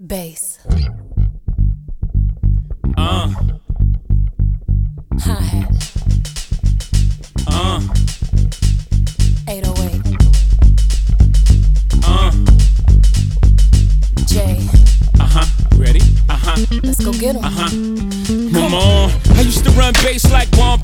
Bass. Uh, Hi hat. uh, 808. uh, Jay. uh huh. Ready? Uh huh. Let's go get 'em. Uh huh. Come on. I used to run bass like Juan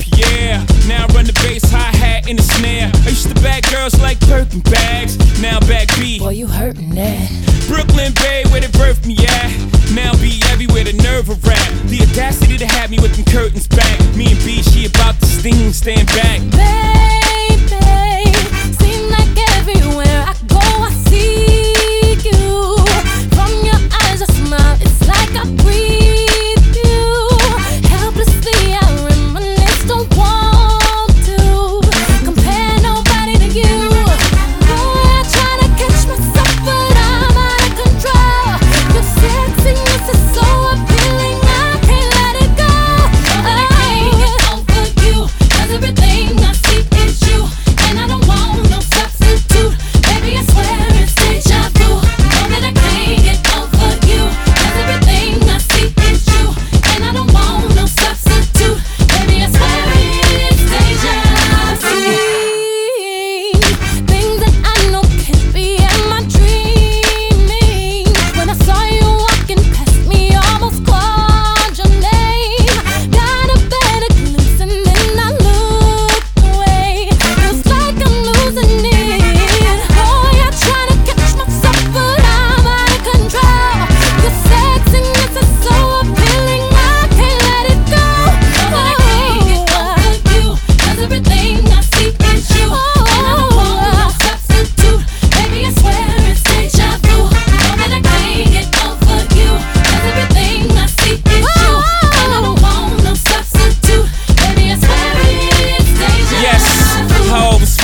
stand back.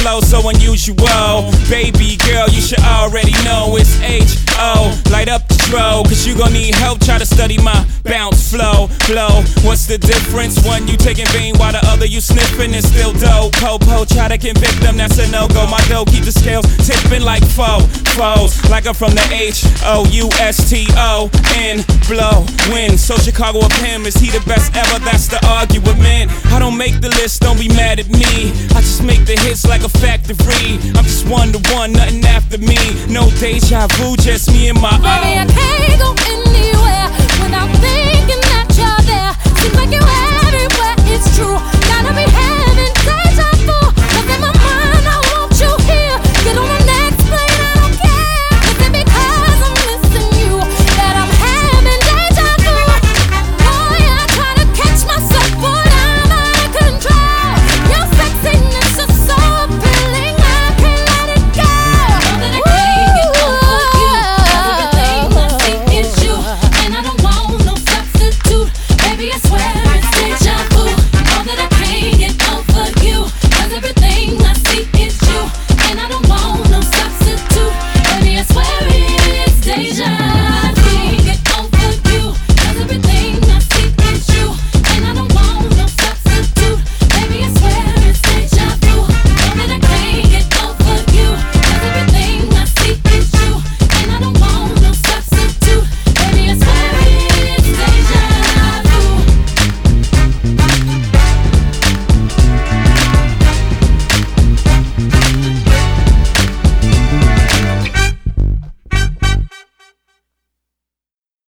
Flow so unusual. Baby girl, you should already know it's H O. Light up the tro, cause you gon' need help. Try to study my bounce flow, flow. What's the difference? One you taking vein while the other you sniffing and still dope. Popo, try to convict them, that's a no go. My dough keep the scales tipping like foe, foes. Like I'm from the H O U S T O N, blow, win. So Chicago of him, is he the best ever? That's the argument. I don't make the list, don't be mad at me. I just the hits like a factory. I'm just one to one, nothing after me. No deja vu, just me and my Baby, I own. can't